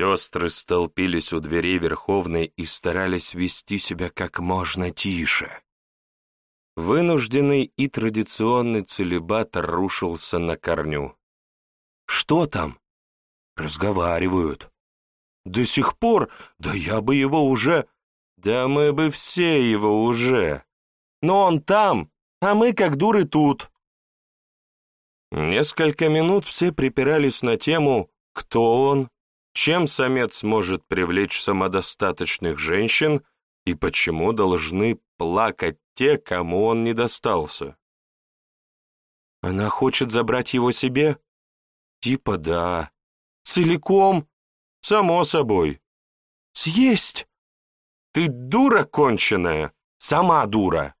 Сестры столпились у дверей Верховной и старались вести себя как можно тише. Вынужденный и традиционный целебат рушился на корню. «Что там?» «Разговаривают». «До сих пор? Да я бы его уже...» «Да мы бы все его уже...» «Но он там, а мы как дуры тут». Несколько минут все припирались на тему «Кто он?», «Чем самец может привлечь самодостаточных женщин?» и почему должны плакать те, кому он не достался? Она хочет забрать его себе? Типа да. Целиком? Само собой. Съесть? Ты дура конченая, сама дура.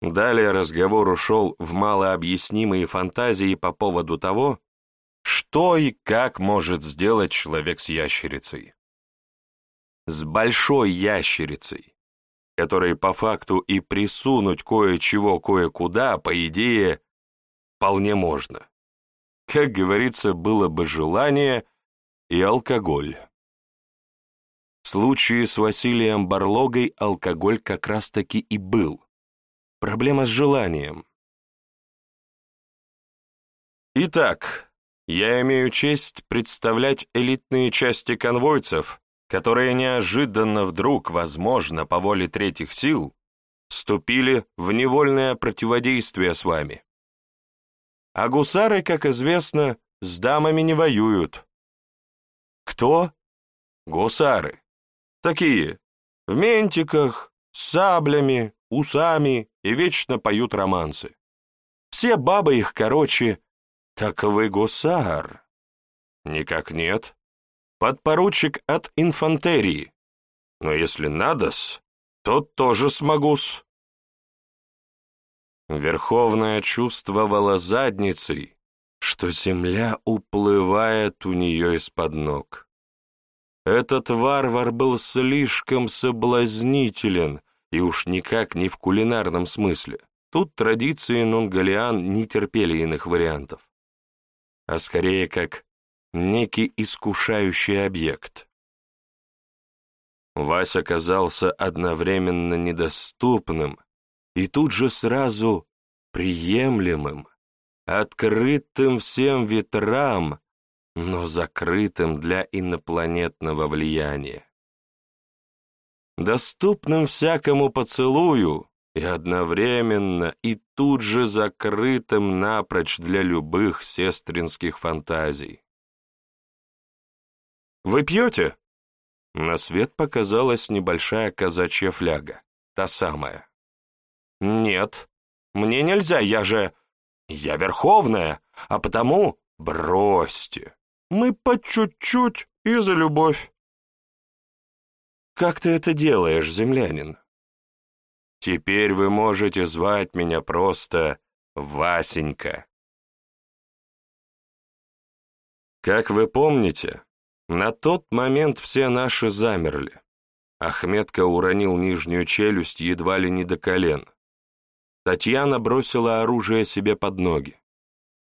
Далее разговор ушел в малообъяснимые фантазии по поводу того, что и как может сделать человек с ящерицей с большой ящерицей, которой по факту и присунуть кое-чего кое-куда, по идее, вполне можно. Как говорится, было бы желание и алкоголь. В случае с Василием Барлогой алкоголь как раз-таки и был. Проблема с желанием. Итак, я имею честь представлять элитные части конвойцев, которые неожиданно вдруг, возможно, по воле третьих сил, вступили в невольное противодействие с вами. А гусары, как известно, с дамами не воюют. Кто? Гусары. Такие, в ментиках, с саблями, усами и вечно поют романсы. Все бабы их, короче, так вы гусар. Никак нет подпоручик от инфантерии. Но если надо-с, то тоже смогу-с. Верховная чувствовала задницей, что земля уплывает у нее из-под ног. Этот варвар был слишком соблазнителен, и уж никак не в кулинарном смысле. Тут традиции нунгалиан не терпели иных вариантов. А скорее как некий искушающий объект. Вася оказался одновременно недоступным и тут же сразу приемлемым, открытым всем ветрам, но закрытым для инопланетного влияния. Доступным всякому поцелую и одновременно и тут же закрытым напрочь для любых сестринских фантазий. «Вы пьете?» На свет показалась небольшая казачья фляга, та самая. «Нет, мне нельзя, я же... Я верховная, а потому бросьте. Мы по чуть-чуть и за любовь». «Как ты это делаешь, землянин?» «Теперь вы можете звать меня просто Васенька». Как вы помните, на тот момент все наши замерли. Ахметка уронил нижнюю челюсть едва ли не до колен. Татьяна бросила оружие себе под ноги.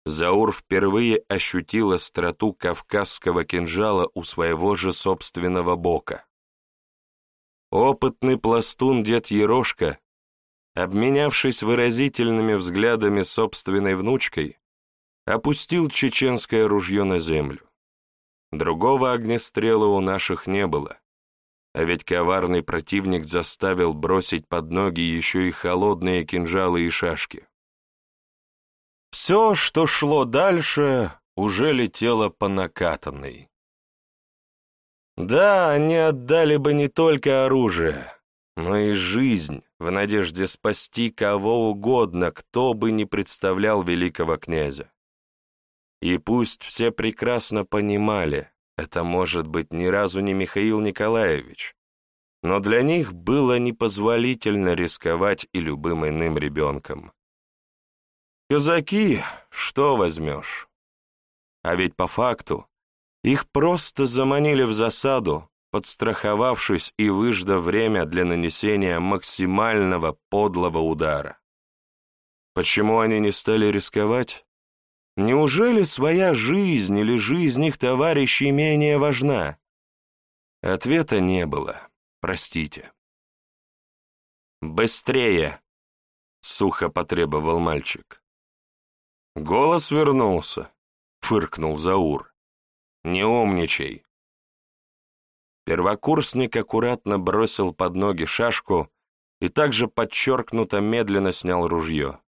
Заур впервые ощутил остроту кавказского кинжала у своего же собственного бока. Опытный пластун дед Ерошка, обменявшись выразительными взглядами собственной внучкой, опустил чеченское ружье на землю. Другого огнестрела у наших не было. А ведь коварный противник заставил бросить под ноги еще и холодные кинжалы и шашки. Все, что шло дальше, уже летело по накатанной. Да, они отдали бы не только оружие, но и жизнь в надежде спасти кого угодно, кто бы не представлял великого князя. И пусть все прекрасно понимали, это может быть ни разу не Михаил Николаевич, но для них было непозволительно рисковать и любым иным ребенком. Казаки, что возьмешь? А ведь по факту их просто заманили в засаду, подстраховавшись и выждав время для нанесения максимального подлого удара. Почему они не стали рисковать? Неужели своя жизнь или жизнь их товарищей менее важна? Ответа не было. Простите. «Быстрее!» — сухо потребовал мальчик. Голос вернулся, фыркнул Заур. «Не умничай!» Первокурсник аккуратно бросил под ноги шашку и также подчеркнуто медленно снял ружье.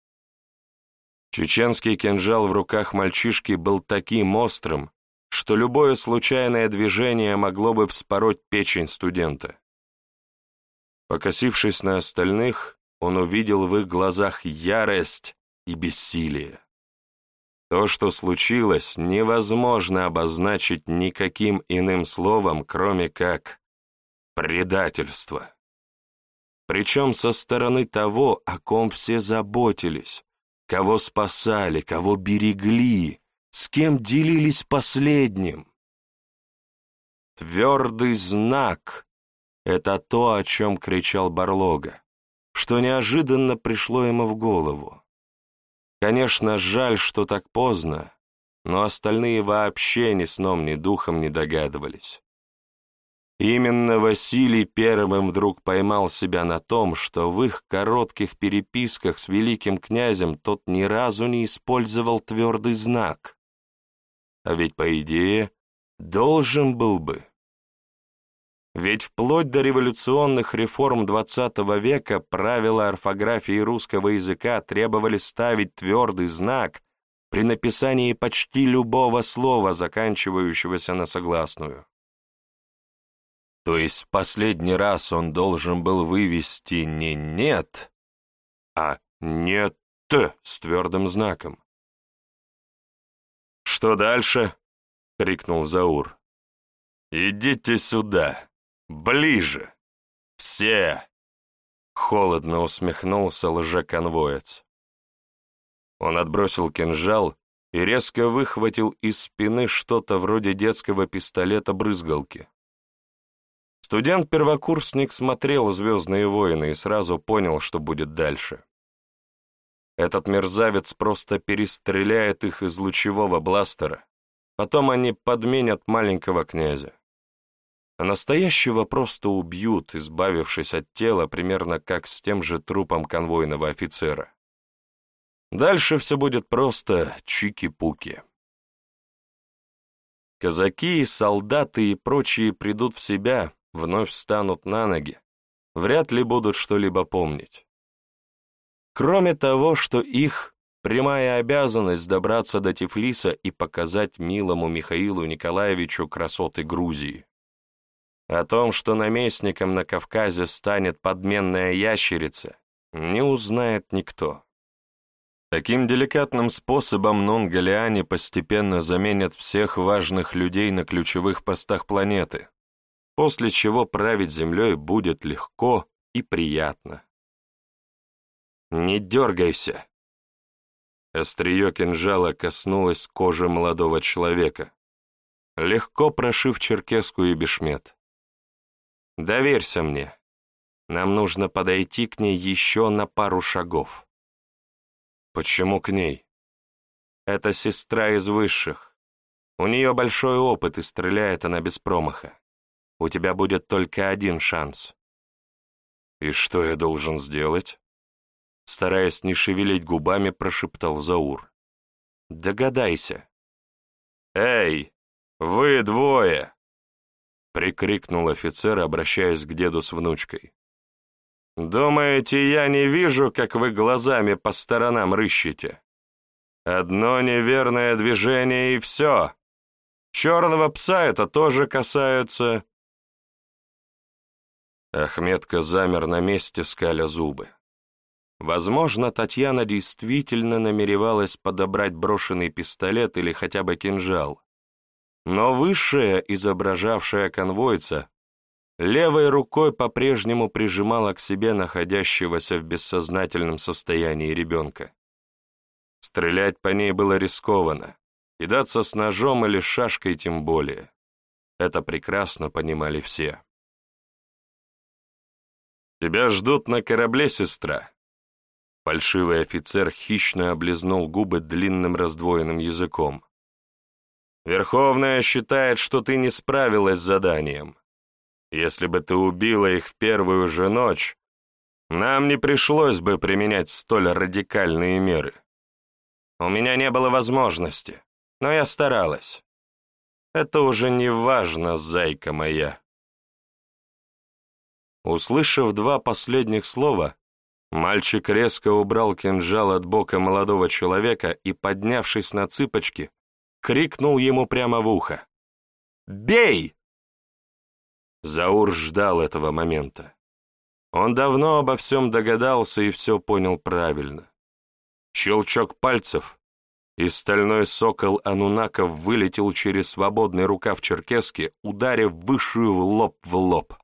Чеченский кинжал в руках мальчишки был таким острым, что любое случайное движение могло бы вспороть печень студента. Покосившись на остальных, он увидел в их глазах ярость и бессилие. То, что случилось, невозможно обозначить никаким иным словом, кроме как предательство. Причем со стороны того, о ком все заботились, кого спасали, кого берегли, с кем делились последним. Твердый знак — это то, о чем кричал Барлога, что неожиданно пришло ему в голову. Конечно, жаль, что так поздно, но остальные вообще ни сном, ни духом не догадывались. Именно Василий первым вдруг поймал себя на том, что в их коротких переписках с великим князем тот ни разу не использовал твердый знак. А ведь, по идее, должен был бы. Ведь вплоть до революционных реформ XX века правила орфографии русского языка требовали ставить твердый знак при написании почти любого слова, заканчивающегося на согласную. То есть последний раз он должен был вывести не «нет», а «нет» с твердым знаком. «Что дальше?» — крикнул Заур. «Идите сюда, ближе, все!» Холодно усмехнулся лжеконвоец. Он отбросил кинжал и резко выхватил из спины что-то вроде детского пистолета-брызгалки. Студент-первокурсник смотрел «Звездные войны» и сразу понял, что будет дальше. Этот мерзавец просто перестреляет их из лучевого бластера, потом они подменят маленького князя. А настоящего просто убьют, избавившись от тела, примерно как с тем же трупом конвойного офицера. Дальше все будет просто чики-пуки. Казаки, солдаты и прочие придут в себя, вновь встанут на ноги, вряд ли будут что-либо помнить. Кроме того, что их прямая обязанность добраться до Тифлиса и показать милому Михаилу Николаевичу красоты Грузии. О том, что наместником на Кавказе станет подменная ящерица, не узнает никто. Таким деликатным способом нон-галиане постепенно заменят всех важных людей на ключевых постах планеты, после чего править землей будет легко и приятно. «Не дергайся!» Острие кинжала коснулось кожи молодого человека, легко прошив черкеску и бешмет. «Доверься мне. Нам нужно подойти к ней еще на пару шагов». «Почему к ней?» «Это сестра из высших. У нее большой опыт, и стреляет она без промаха. У тебя будет только один шанс». «И что я должен сделать?» Стараясь не шевелить губами, прошептал Заур. «Догадайся». «Эй, вы двое!» Прикрикнул офицер, обращаясь к деду с внучкой. «Думаете, я не вижу, как вы глазами по сторонам рыщете? Одно неверное движение и все. Черного пса это тоже касается...» Ахметка замер на месте, скаля зубы. Возможно, Татьяна действительно намеревалась подобрать брошенный пистолет или хотя бы кинжал. Но высшая, изображавшая конвойца, левой рукой по-прежнему прижимала к себе находящегося в бессознательном состоянии ребенка. Стрелять по ней было рискованно, кидаться с ножом или шашкой тем более. Это прекрасно понимали все. «Тебя ждут на корабле, сестра», Фальшивый офицер хищно облизнул губы длинным раздвоенным языком. «Верховная считает, что ты не справилась с заданием. Если бы ты убила их в первую же ночь, нам не пришлось бы применять столь радикальные меры. У меня не было возможности, но я старалась. Это уже не важно, зайка моя». Услышав два последних слова, Мальчик резко убрал кинжал от бока молодого человека и, поднявшись на цыпочки, крикнул ему прямо в ухо. «Бей!» Заур ждал этого момента. Он давно обо всем догадался и все понял правильно. Щелчок пальцев, и стальной сокол Анунаков вылетел через свободный рукав черкески, ударив высшую в лоб в лоб.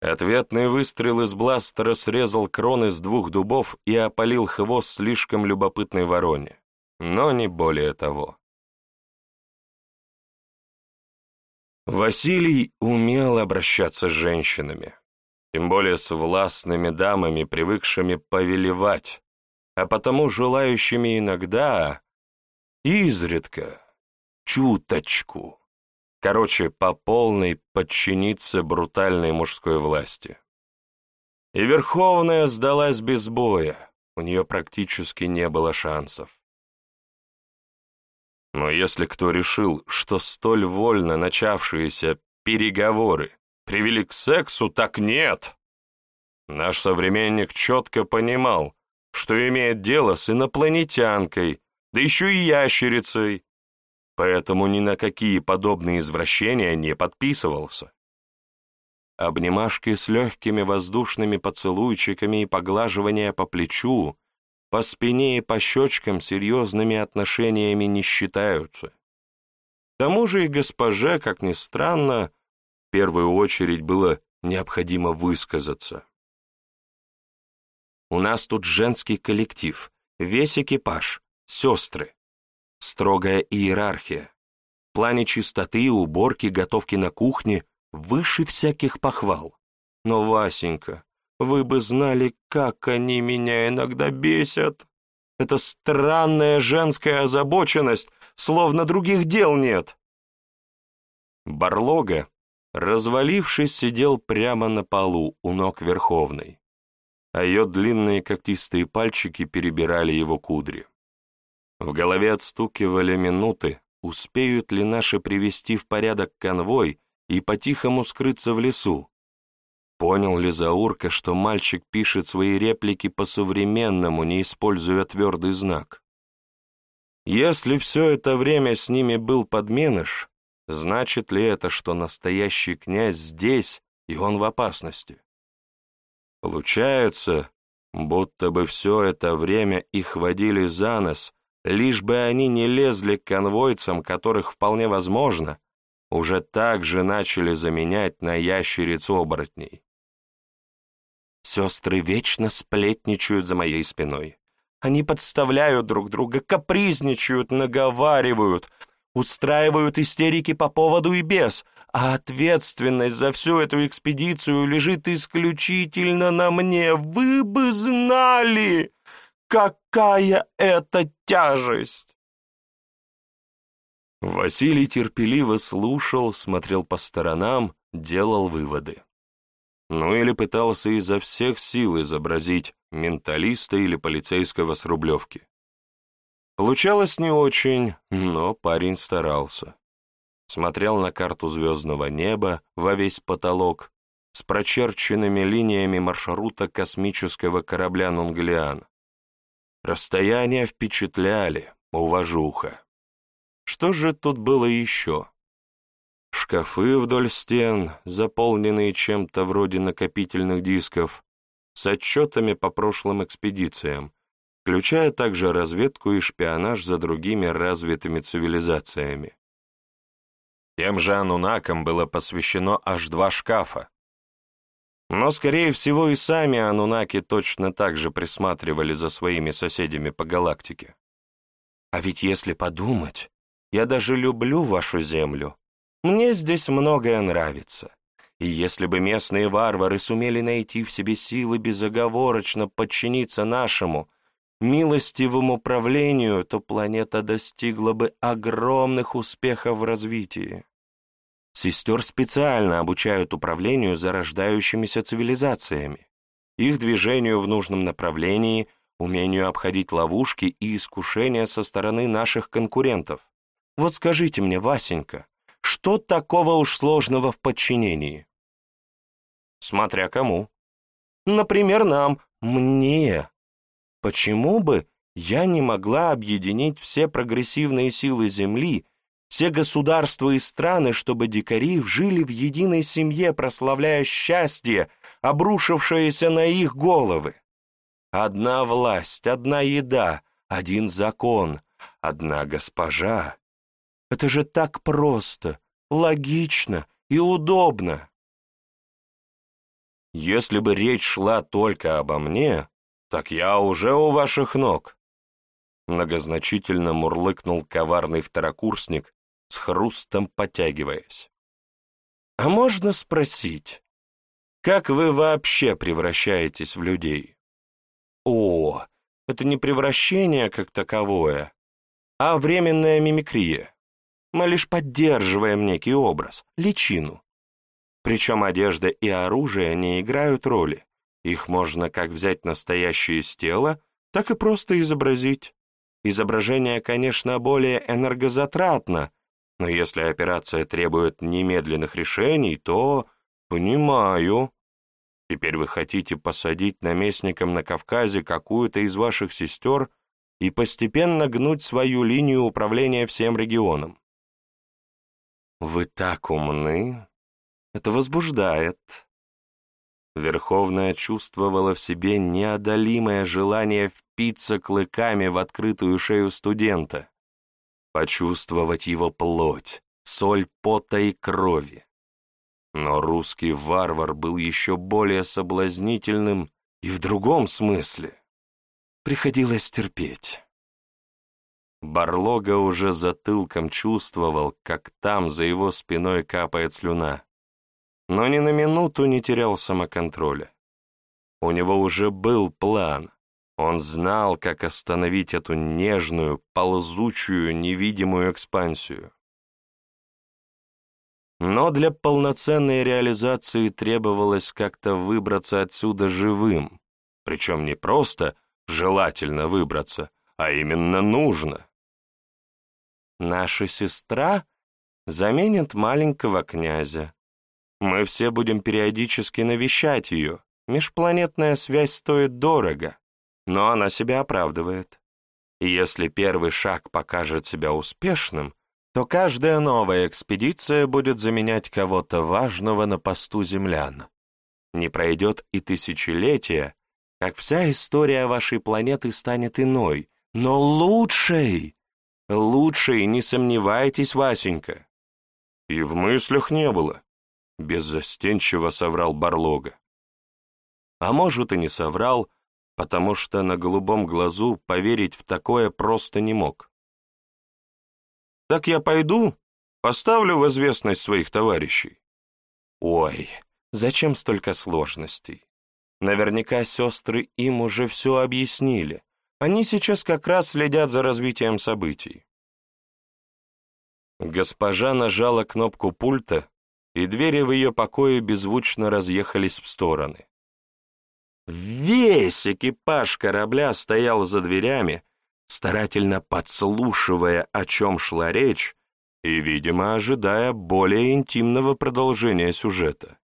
Ответный выстрел из бластера срезал кроны с двух дубов и опалил хвост слишком любопытной вороне, но не более того. Василий умел обращаться с женщинами, тем более с властными дамами, привыкшими повелевать, а потому желающими иногда, изредка, чуточку Короче, по полной подчиниться брутальной мужской власти. И Верховная сдалась без боя, у нее практически не было шансов. Но если кто решил, что столь вольно начавшиеся переговоры привели к сексу, так нет. Наш современник четко понимал, что имеет дело с инопланетянкой, да еще и ящерицей, поэтому ни на какие подобные извращения не подписывался. Обнимашки с легкими воздушными поцелуйчиками и поглаживания по плечу, по спине и по щечкам серьезными отношениями не считаются. К тому же и госпоже, как ни странно, в первую очередь было необходимо высказаться. У нас тут женский коллектив, весь экипаж, сестры строгая иерархия. В плане чистоты, уборки, готовки на кухне выше всяких похвал. Но, Васенька, вы бы знали, как они меня иногда бесят. Это странная женская озабоченность, словно других дел нет. Барлога, развалившись, сидел прямо на полу у ног Верховной, а ее длинные когтистые пальчики перебирали его кудри. В голове отстукивали минуты, успеют ли наши привести в порядок конвой и по-тихому скрыться в лесу. Понял ли Заурка, что мальчик пишет свои реплики по-современному, не используя твердый знак? Если все это время с ними был подменыш, значит ли это, что настоящий князь здесь, и он в опасности? Получается, будто бы все это время их водили за нос, лишь бы они не лезли к конвойцам, которых вполне возможно, уже так же начали заменять на ящерицу оборотней. Сестры вечно сплетничают за моей спиной. Они подставляют друг друга, капризничают, наговаривают, устраивают истерики по поводу и без, а ответственность за всю эту экспедицию лежит исключительно на мне. Вы бы знали! Какая это тяжесть!» Василий терпеливо слушал, смотрел по сторонам, делал выводы. Ну или пытался изо всех сил изобразить менталиста или полицейского с Рублевки. Получалось не очень, но парень старался. Смотрел на карту звездного неба во весь потолок с прочерченными линиями маршрута космического корабля «Нунгалиан», Расстояния впечатляли, уважуха. Что же тут было еще? Шкафы вдоль стен, заполненные чем-то вроде накопительных дисков, с отчетами по прошлым экспедициям, включая также разведку и шпионаж за другими развитыми цивилизациями. Тем же анунакам было посвящено аж два шкафа, но, скорее всего, и сами анунаки точно так же присматривали за своими соседями по галактике. А ведь если подумать, я даже люблю вашу Землю. Мне здесь многое нравится. И если бы местные варвары сумели найти в себе силы безоговорочно подчиниться нашему, милостивому правлению, то планета достигла бы огромных успехов в развитии. Сестер специально обучают управлению зарождающимися цивилизациями, их движению в нужном направлении, умению обходить ловушки и искушения со стороны наших конкурентов. Вот скажите мне, Васенька, что такого уж сложного в подчинении? Смотря кому. Например, нам, мне. Почему бы я не могла объединить все прогрессивные силы Земли, все государства и страны, чтобы дикари жили в единой семье, прославляя счастье, обрушившееся на их головы? Одна власть, одна еда, один закон, одна госпожа. Это же так просто, логично и удобно. Если бы речь шла только обо мне, так я уже у ваших ног. Многозначительно мурлыкнул коварный второкурсник, с хрустом потягиваясь. А можно спросить, как вы вообще превращаетесь в людей? О, это не превращение как таковое, а временная мимикрия. Мы лишь поддерживаем некий образ, личину. Причем одежда и оружие не играют роли. Их можно как взять настоящее из тела, так и просто изобразить. Изображение, конечно, более энергозатратно, но если операция требует немедленных решений, то... Понимаю. Теперь вы хотите посадить наместником на Кавказе какую-то из ваших сестер и постепенно гнуть свою линию управления всем регионом. Вы так умны, это возбуждает. Верховная чувствовала в себе неодолимое желание впиться клыками в открытую шею студента, почувствовать его плоть, соль пота и крови. Но русский варвар был еще более соблазнительным и в другом смысле. Приходилось терпеть. Барлога уже затылком чувствовал, как там за его спиной капает слюна но ни на минуту не терял самоконтроля. У него уже был план. Он знал, как остановить эту нежную, ползучую, невидимую экспансию. Но для полноценной реализации требовалось как-то выбраться отсюда живым, причем не просто желательно выбраться, а именно нужно. Наша сестра заменит маленького князя, мы все будем периодически навещать ее. Межпланетная связь стоит дорого, но она себя оправдывает. И если первый шаг покажет себя успешным, то каждая новая экспедиция будет заменять кого-то важного на посту землян. Не пройдет и тысячелетия, как вся история вашей планеты станет иной, но лучшей. Лучшей, не сомневайтесь, Васенька. И в мыслях не было беззастенчиво соврал Барлога. А может и не соврал, потому что на голубом глазу поверить в такое просто не мог. «Так я пойду, поставлю в известность своих товарищей». «Ой, зачем столько сложностей? Наверняка сестры им уже все объяснили. Они сейчас как раз следят за развитием событий». Госпожа нажала кнопку пульта, и двери в ее покое беззвучно разъехались в стороны. Весь экипаж корабля стоял за дверями, старательно подслушивая, о чем шла речь, и, видимо, ожидая более интимного продолжения сюжета.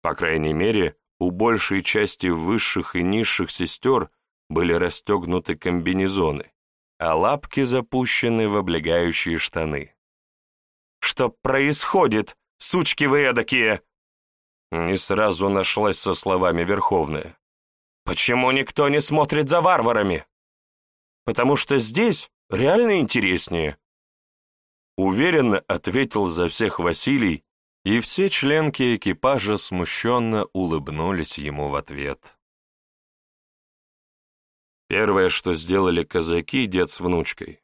По крайней мере, у большей части высших и низших сестер были расстегнуты комбинезоны, а лапки запущены в облегающие штаны. «Что происходит?» Сучки вы эдакие!» Не сразу нашлась со словами Верховная. «Почему никто не смотрит за варварами?» «Потому что здесь реально интереснее», уверенно ответил за всех Василий, и все членки экипажа смущенно улыбнулись ему в ответ. Первое, что сделали казаки, дед с внучкой,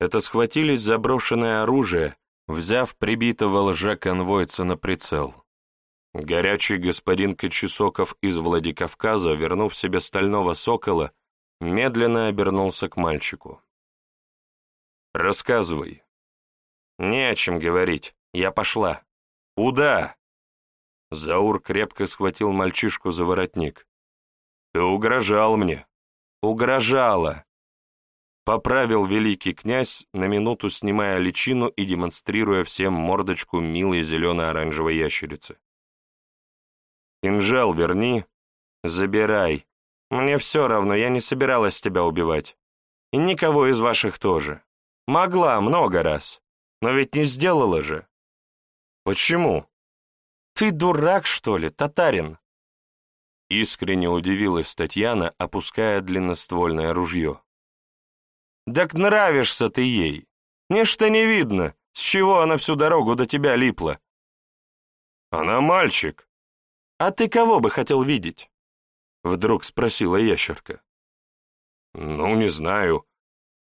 это схватились за брошенное оружие взяв прибитого лжеконвойца на прицел. Горячий господин Кочесоков из Владикавказа, вернув себе стального сокола, медленно обернулся к мальчику. «Рассказывай». «Не о чем говорить. Я пошла». «Куда?» Заур крепко схватил мальчишку за воротник. «Ты угрожал мне». «Угрожала», Поправил великий князь, на минуту снимая личину и демонстрируя всем мордочку милой зелено-оранжевой ящерицы. «Кинжал верни, забирай. Мне все равно, я не собиралась тебя убивать. И никого из ваших тоже. Могла много раз, но ведь не сделала же». «Почему?» «Ты дурак, что ли, татарин?» Искренне удивилась Татьяна, опуская длинноствольное ружье. Так нравишься ты ей. Нечто не видно, с чего она всю дорогу до тебя липла. Она мальчик. А ты кого бы хотел видеть? Вдруг спросила ящерка. Ну, не знаю.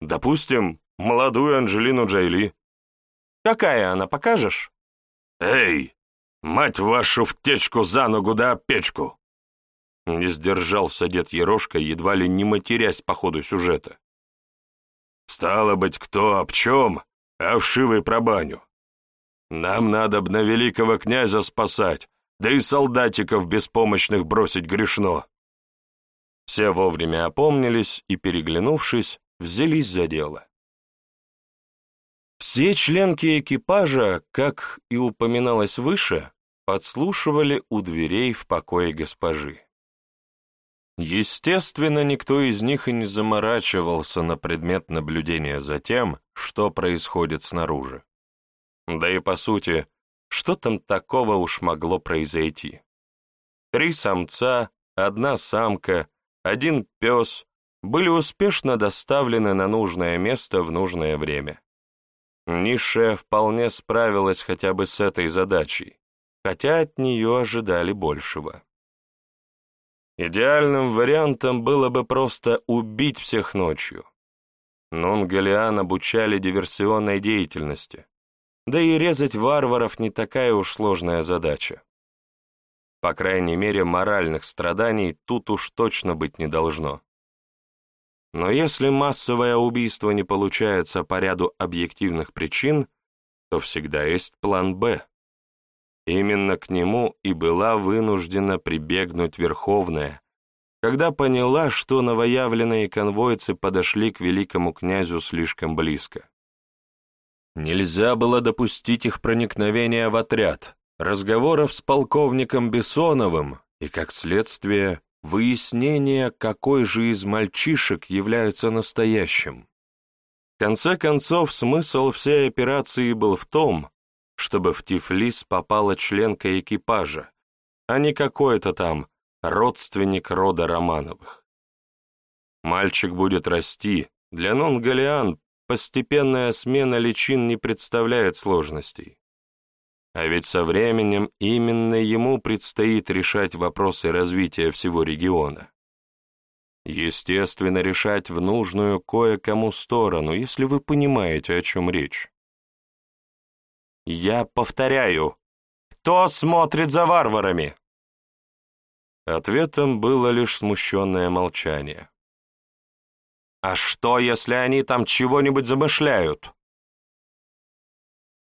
Допустим, молодую Анжелину Джайли. Какая она, покажешь? Эй, мать вашу в течку за ногу да печку! Не сдержался дед Ерошка, едва ли не матерясь по ходу сюжета. Стало быть, кто об чем, а вшивый про баню. Нам надо б на великого князя спасать, да и солдатиков беспомощных бросить грешно. Все вовремя опомнились и, переглянувшись, взялись за дело. Все членки экипажа, как и упоминалось выше, подслушивали у дверей в покое госпожи. Естественно, никто из них и не заморачивался на предмет наблюдения за тем, что происходит снаружи. Да и по сути, что там такого уж могло произойти? Три самца, одна самка, один пес были успешно доставлены на нужное место в нужное время. Низшая вполне справилась хотя бы с этой задачей, хотя от нее ожидали большего. Идеальным вариантом было бы просто убить всех ночью. Нунгалиан обучали диверсионной деятельности, да и резать варваров не такая уж сложная задача. По крайней мере, моральных страданий тут уж точно быть не должно. Но если массовое убийство не получается по ряду объективных причин, то всегда есть план «Б». Именно к нему и была вынуждена прибегнуть Верховная, когда поняла, что новоявленные конвойцы подошли к великому князю слишком близко. Нельзя было допустить их проникновения в отряд, разговоров с полковником Бессоновым и, как следствие, выяснения, какой же из мальчишек является настоящим. В конце концов, смысл всей операции был в том, чтобы в Тифлис попала членка экипажа, а не какой-то там родственник рода Романовых. Мальчик будет расти, для нон-галиан постепенная смена личин не представляет сложностей. А ведь со временем именно ему предстоит решать вопросы развития всего региона. Естественно, решать в нужную кое-кому сторону, если вы понимаете, о чем речь. Я повторяю, кто смотрит за варварами? Ответом было лишь смущенное молчание. А что, если они там чего-нибудь замышляют?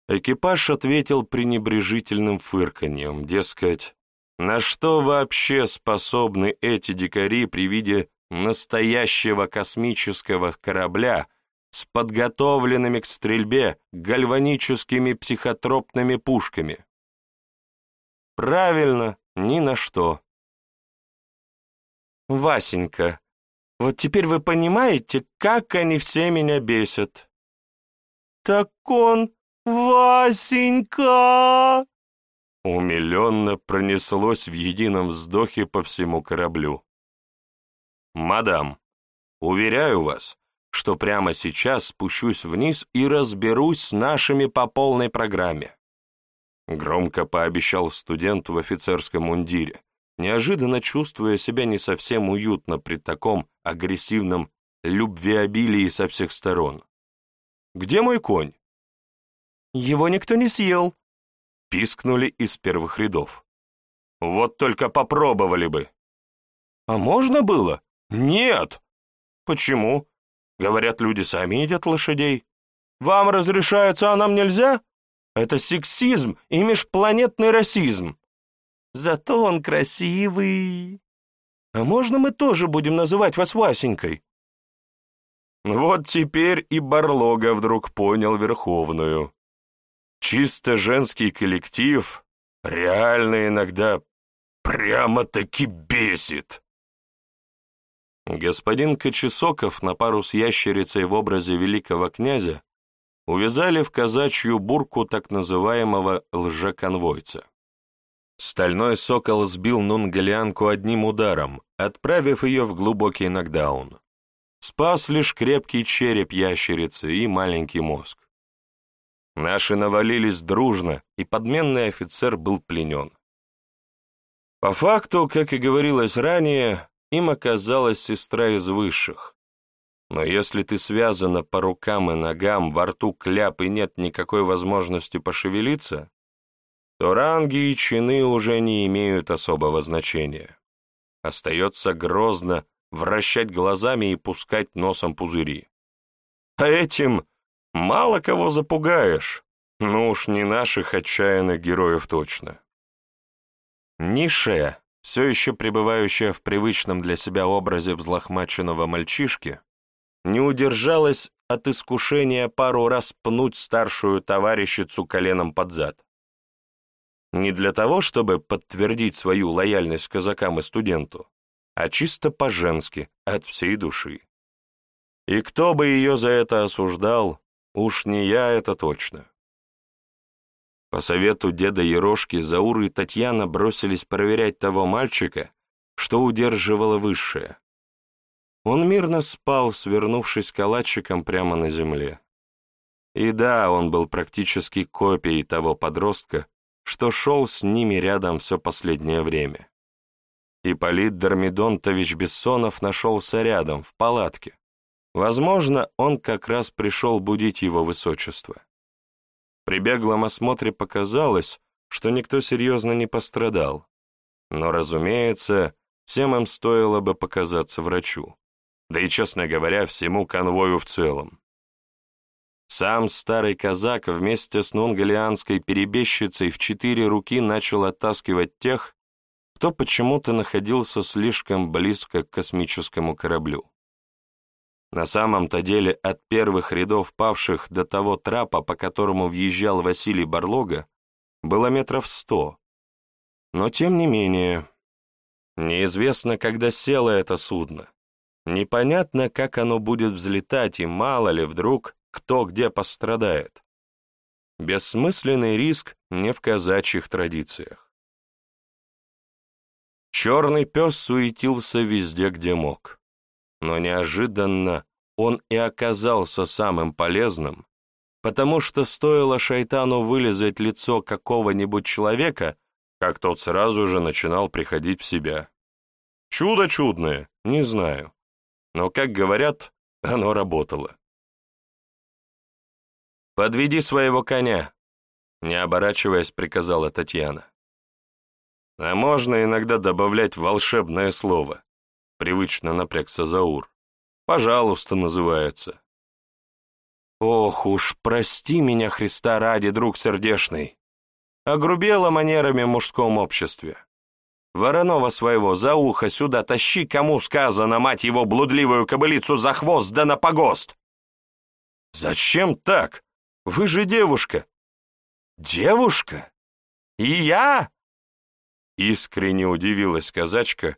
Экипаж ответил пренебрежительным фырканьем, дескать, на что вообще способны эти дикари при виде настоящего космического корабля, с подготовленными к стрельбе гальваническими психотропными пушками. Правильно, ни на что. Васенька, вот теперь вы понимаете, как они все меня бесят. Так он Васенька! Умиленно пронеслось в едином вздохе по всему кораблю. «Мадам, уверяю вас, что прямо сейчас спущусь вниз и разберусь с нашими по полной программе. Громко пообещал студент в офицерском мундире, неожиданно чувствуя себя не совсем уютно при таком агрессивном любвеобилии со всех сторон. «Где мой конь?» «Его никто не съел», — пискнули из первых рядов. Вот только попробовали бы. А можно было? Нет. Почему? Говорят, люди сами едят лошадей. Вам разрешается, а нам нельзя? Это сексизм и межпланетный расизм. Зато он красивый. А можно мы тоже будем называть вас Васенькой? Вот теперь и Барлога вдруг понял Верховную. Чисто женский коллектив реально иногда прямо-таки бесит. Господин Кочесоков на пару с ящерицей в образе великого князя увязали в казачью бурку так называемого лжеконвойца. Стальной сокол сбил нунгалианку одним ударом, отправив ее в глубокий нокдаун. Спас лишь крепкий череп ящерицы и маленький мозг. Наши навалились дружно, и подменный офицер был пленен. По факту, как и говорилось ранее, им оказалась сестра из высших. Но если ты связана по рукам и ногам, во рту кляп и нет никакой возможности пошевелиться, то ранги и чины уже не имеют особого значения. Остается грозно вращать глазами и пускать носом пузыри. А этим мало кого запугаешь, ну уж не наших отчаянных героев точно. Нише, все еще пребывающая в привычном для себя образе взлохмаченного мальчишки, не удержалась от искушения пару раз пнуть старшую товарищицу коленом под зад. Не для того, чтобы подтвердить свою лояльность казакам и студенту, а чисто по-женски, от всей души. И кто бы ее за это осуждал, уж не я это точно. По совету деда Ерошки Заур и Татьяна бросились проверять того мальчика, что удерживало высшее. Он мирно спал, свернувшись калачиком прямо на земле. И да, он был практически копией того подростка, что шел с ними рядом все последнее время. Ипполит Дормидонтович Бессонов нашелся рядом, в палатке. Возможно, он как раз пришел будить его высочество. При беглом осмотре показалось, что никто серьезно не пострадал. Но, разумеется, всем им стоило бы показаться врачу. Да и, честно говоря, всему конвою в целом. Сам старый казак вместе с нунгалианской перебежчицей в четыре руки начал оттаскивать тех, кто почему-то находился слишком близко к космическому кораблю. На самом-то деле от первых рядов павших до того трапа, по которому въезжал Василий Барлога, было метров сто. Но тем не менее, неизвестно, когда село это судно. Непонятно, как оно будет взлетать, и мало ли вдруг кто где пострадает. Бессмысленный риск не в казачьих традициях. Черный пес суетился везде, где мог. Но неожиданно он и оказался самым полезным, потому что стоило шайтану вылезать лицо какого-нибудь человека, как тот сразу же начинал приходить в себя. Чудо чудное, не знаю. Но, как говорят, оно работало. «Подведи своего коня», — не оборачиваясь, приказала Татьяна. «А можно иногда добавлять волшебное слово», — привычно напрягся Заур. «Пожалуйста» называется. «Ох уж, прости меня, Христа ради, друг сердешный!» Огрубела манерами в мужском обществе. Воронова своего за ухо сюда тащи, кому сказано, мать его, блудливую кобылицу за хвост да на погост. Зачем так? Вы же девушка. Девушка? И я? Искренне удивилась казачка,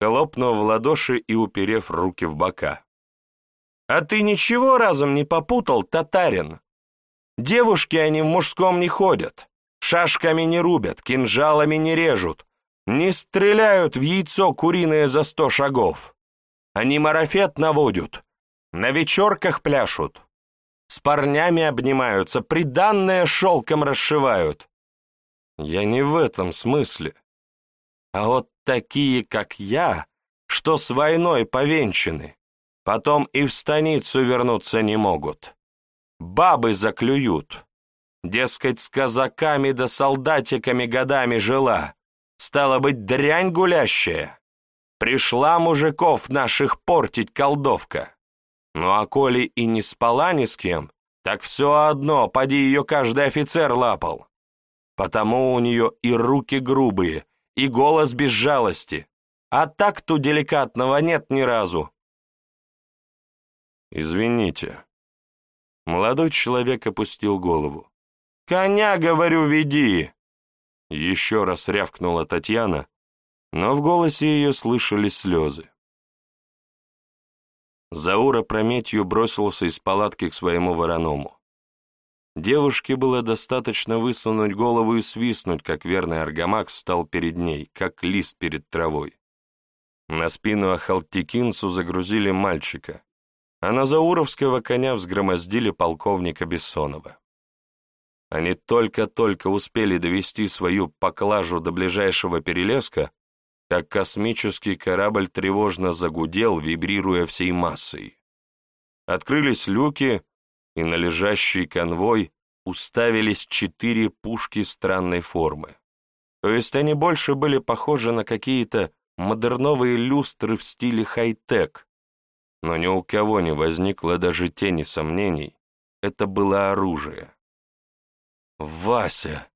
хлопнув в ладоши и уперев руки в бока. А ты ничего разом не попутал, татарин? Девушки они в мужском не ходят, шашками не рубят, кинжалами не режут, не стреляют в яйцо куриное за сто шагов. Они марафет наводят, на вечерках пляшут, с парнями обнимаются, приданное шелком расшивают. Я не в этом смысле. А вот такие, как я, что с войной повенчаны, потом и в станицу вернуться не могут. Бабы заклюют. Дескать, с казаками да солдатиками годами жила, с стало быть, дрянь гулящая. Пришла мужиков наших портить колдовка. Ну а коли и не спала ни с кем, так все одно, поди ее каждый офицер лапал. Потому у нее и руки грубые, и голос без жалости, а так-то деликатного нет ни разу. «Извините». Молодой человек опустил голову. «Коня, говорю, веди!» Еще раз рявкнула Татьяна, но в голосе ее слышались слезы. Заура прометью бросился из палатки к своему вороному. Девушке было достаточно высунуть голову и свистнуть, как верный аргамак стал перед ней, как лист перед травой. На спину Ахалтикинцу загрузили мальчика, а на зауровского коня взгромоздили полковника Бессонова. Они только-только успели довести свою поклажу до ближайшего перелеска, как космический корабль тревожно загудел, вибрируя всей массой. Открылись люки, и на лежащий конвой уставились четыре пушки странной формы. То есть они больше были похожи на какие-то модерновые люстры в стиле хай-тек, но ни у кого не возникло даже тени сомнений, это было оружие. «Вася,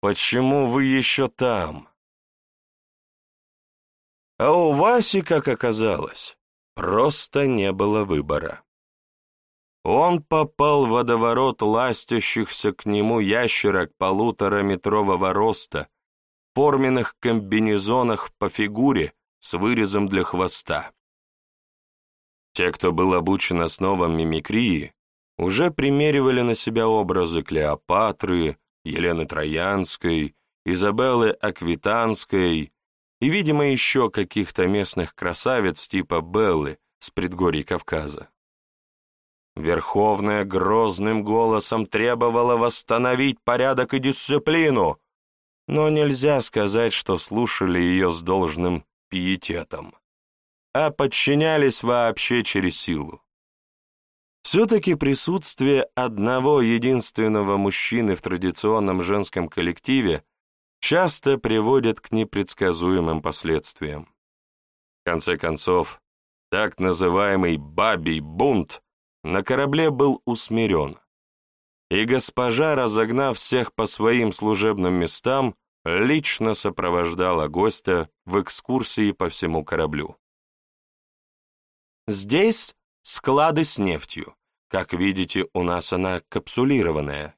почему вы еще там?» А у Васи, как оказалось, просто не было выбора. Он попал в водоворот ластящихся к нему ящерок полутораметрового роста, в форменных комбинезонах по фигуре с вырезом для хвоста. Те, кто был обучен основам мимикрии, уже примеривали на себя образы Клеопатры, Елены Троянской, Изабеллы Аквитанской и, видимо, еще каких-то местных красавиц типа Беллы с предгорий Кавказа. Верховная грозным голосом требовала восстановить порядок и дисциплину, но нельзя сказать, что слушали ее с должным пиететом, а подчинялись вообще через силу. Все-таки присутствие одного единственного мужчины в традиционном женском коллективе часто приводит к непредсказуемым последствиям. В конце концов, так называемый «бабий бунт» на корабле был усмирен, и госпожа, разогнав всех по своим служебным местам, лично сопровождала гостя в экскурсии по всему кораблю. Здесь склады с нефтью. Как видите, у нас она капсулированная,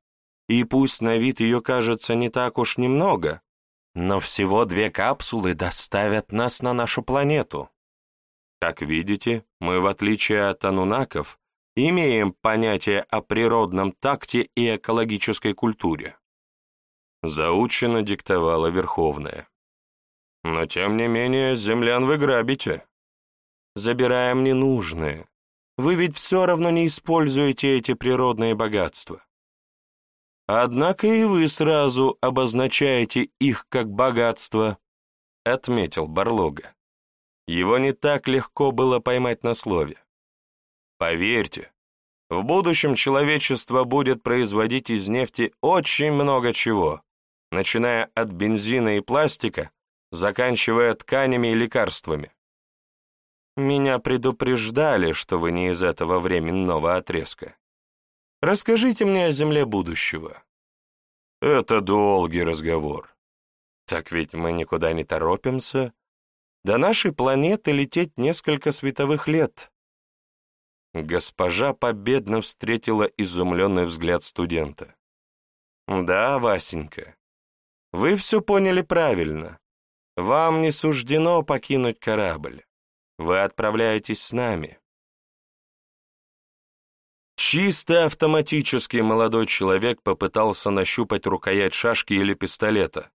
и пусть на вид ее кажется не так уж немного, но всего две капсулы доставят нас на нашу планету. Как видите, мы, в отличие от анунаков, имеем понятие о природном такте и экологической культуре. Заучено диктовала Верховная. Но, тем не менее, землян вы грабите. Забираем ненужное. Вы ведь все равно не используете эти природные богатства. Однако и вы сразу обозначаете их как богатство, отметил Барлога. Его не так легко было поймать на слове. Поверьте, в будущем человечество будет производить из нефти очень много чего, начиная от бензина и пластика, заканчивая тканями и лекарствами. Меня предупреждали, что вы не из этого временного отрезка. Расскажите мне о земле будущего. Это долгий разговор. Так ведь мы никуда не торопимся. До нашей планеты лететь несколько световых лет. Госпожа победно встретила изумленный взгляд студента. Да, Васенька, вы все поняли правильно. Вам не суждено покинуть корабль. Вы отправляетесь с нами. Чисто автоматически молодой человек попытался нащупать рукоять шашки или пистолета,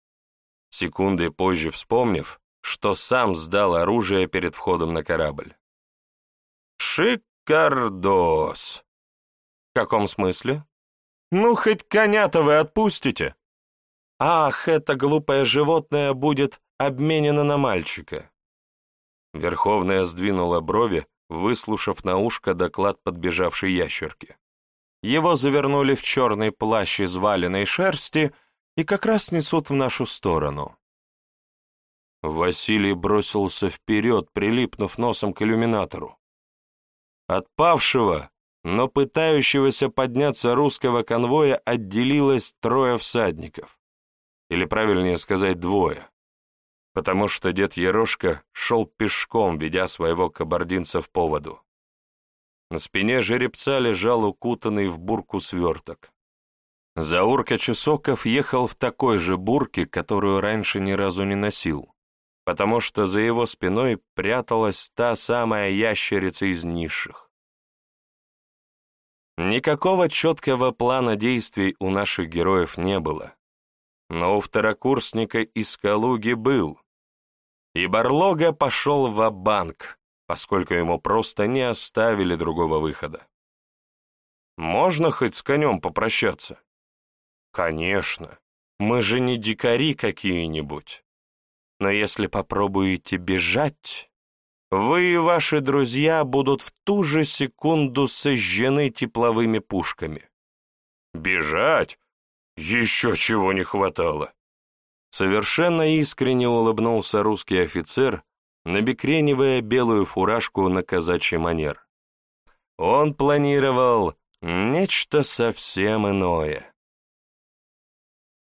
секунды позже вспомнив, что сам сдал оружие перед входом на корабль. «Шикардос!» «В каком смысле?» «Ну, хоть коня-то вы отпустите!» «Ах, это глупое животное будет обменено на мальчика!» Верховная сдвинула брови, выслушав на ушко доклад подбежавшей ящерки. Его завернули в черный плащ из валеной шерсти и как раз несут в нашу сторону. Василий бросился вперед, прилипнув носом к иллюминатору. От павшего, но пытающегося подняться русского конвоя отделилось трое всадников. Или правильнее сказать, двое. Потому что дед Ерошка шел пешком, ведя своего кабардинца в поводу. На спине жеребца лежал укутанный в бурку сверток. Заурка Чесоков ехал в такой же бурке, которую раньше ни разу не носил, потому что за его спиной пряталась та самая ящерица из низших. Никакого четкого плана действий у наших героев не было, но у второкурсника из Калуги был, и Барлога пошел в банк поскольку ему просто не оставили другого выхода. Можно хоть с конем попрощаться? Конечно, мы же не дикари какие-нибудь. Но если попробуете бежать, вы и ваши друзья будут в ту же секунду сожжены тепловыми пушками. Бежать? Еще чего не хватало. Совершенно искренне улыбнулся русский офицер, набекренивая белую фуражку на казачий манер. Он планировал нечто совсем иное.